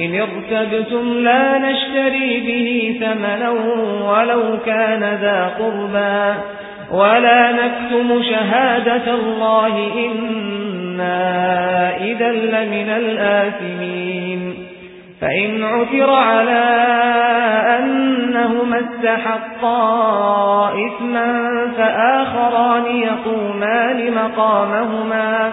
إن ارتبتم لا نشتري به ثمنا ولو كان ذا قربا ولا نكتم شهادة الله إنا إذا لمن الآثمين فإن عثر على أنهما استحقا إثما فآخران يقومان مقامهما